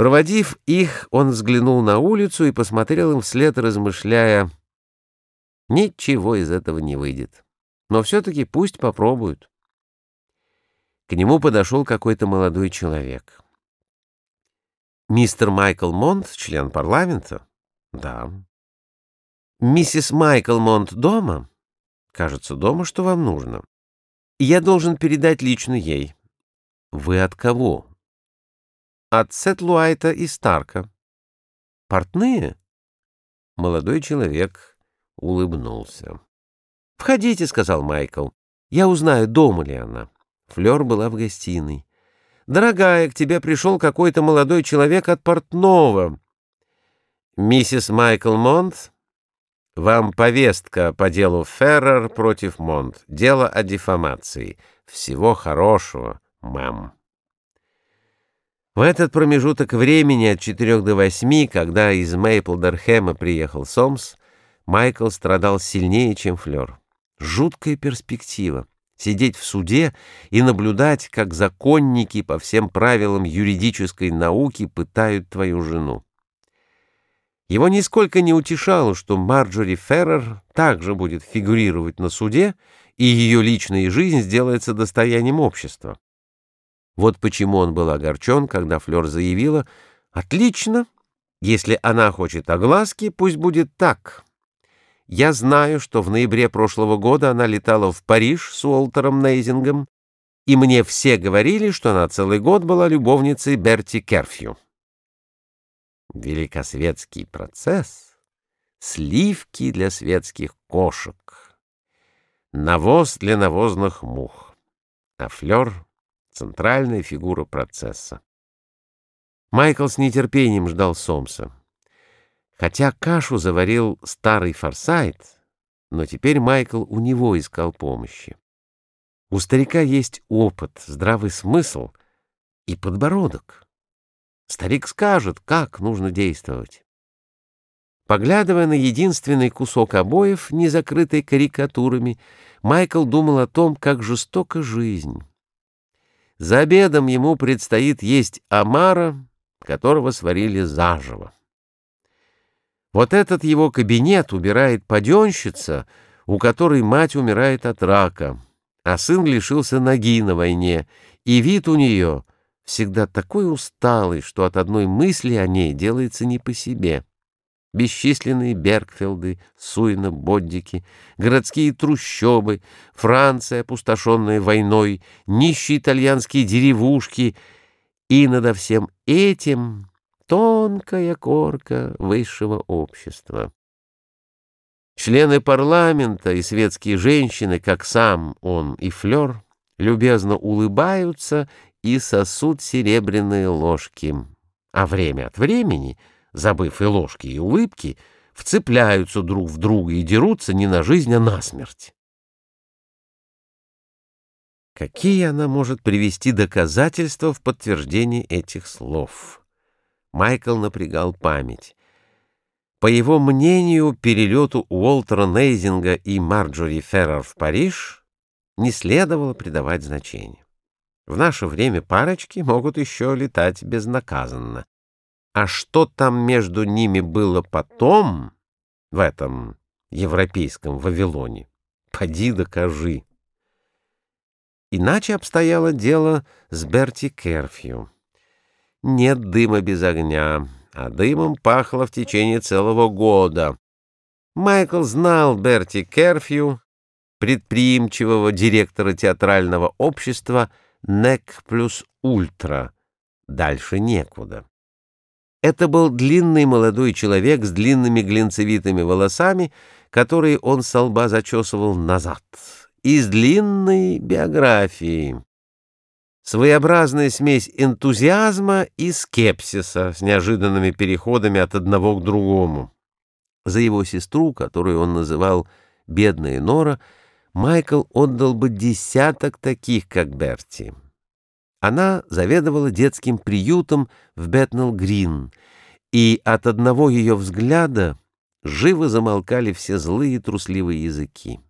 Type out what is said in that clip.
Проводив их, он взглянул на улицу и посмотрел им вслед, размышляя, ничего из этого не выйдет. Но все-таки пусть попробуют. К нему подошел какой-то молодой человек. «Мистер Майкл Монт, член парламента?» «Да». «Миссис Майкл Монт дома?» «Кажется, дома, что вам нужно?» «Я должен передать лично ей». «Вы от кого?» «От Сетлуайта и Старка». «Портные?» Молодой человек улыбнулся. «Входите», — сказал Майкл. «Я узнаю, дома ли она». Флёр была в гостиной. «Дорогая, к тебе пришел какой-то молодой человек от портного». «Миссис Майкл Монт, вам повестка по делу Феррер против Монт. Дело о дефамации. Всего хорошего, мэм». В этот промежуток времени от четырех до восьми, когда из Мейплдерхэма приехал Сомс, Майкл страдал сильнее, чем Флёр. Жуткая перспектива сидеть в суде и наблюдать, как законники по всем правилам юридической науки пытают твою жену. Его нисколько не утешало, что Марджори Феррер также будет фигурировать на суде, и ее личная жизнь сделается достоянием общества. Вот почему он был огорчен, когда Флёр заявила «Отлично, если она хочет огласки, пусть будет так». Я знаю, что в ноябре прошлого года она летала в Париж с Уолтером Нейзингом, и мне все говорили, что она целый год была любовницей Берти Керфью. Великосветский процесс — сливки для светских кошек, навоз для навозных мух, а флёр — центральная фигура процесса. Майкл с нетерпением ждал Сомса. Хотя кашу заварил старый Форсайт, но теперь Майкл у него искал помощи. У старика есть опыт, здравый смысл и подбородок. Старик скажет, как нужно действовать. Поглядывая на единственный кусок обоев, не закрытый карикатурами, Майкл думал о том, как жестока жизнь. За обедом ему предстоит есть омара, которого сварили заживо. Вот этот его кабинет убирает паденщица, у которой мать умирает от рака, а сын лишился ноги на войне, и вид у нее всегда такой усталый, что от одной мысли о ней делается не по себе. Бесчисленные Бергфелды, Суина, Боддики, городские трущобы, Франция, опустошенная войной, нищие итальянские деревушки, и надо всем этим тонкая корка высшего общества. Члены парламента и светские женщины, как сам он и Флёр, любезно улыбаются и сосут серебряные ложки, а время от времени, забыв и ложки, и улыбки, вцепляются друг в друга и дерутся не на жизнь, а на смерть. Какие она может привести доказательства в подтверждение этих слов? Майкл напрягал память. По его мнению, перелету Уолтера Нейзинга и Марджори Феррер в Париж не следовало придавать значения. В наше время парочки могут еще летать безнаказанно. А что там между ними было потом, в этом европейском Вавилоне, поди докажи. Иначе обстояло дело с Берти Керфью нет дыма без огня, а дымом пахло в течение целого года. Майкл знал Берти Керфью, предприимчивого директора театрального общества «НЕК плюс Ультра». Дальше некуда. Это был длинный молодой человек с длинными глинцевитыми волосами, которые он со лба зачесывал назад, и с длинной биографией. Своеобразная смесь энтузиазма и скепсиса с неожиданными переходами от одного к другому. За его сестру, которую он называл «бедная Нора», Майкл отдал бы десяток таких, как Берти. Она заведовала детским приютом в Бетнелл-Грин, и от одного ее взгляда живо замолкали все злые трусливые языки.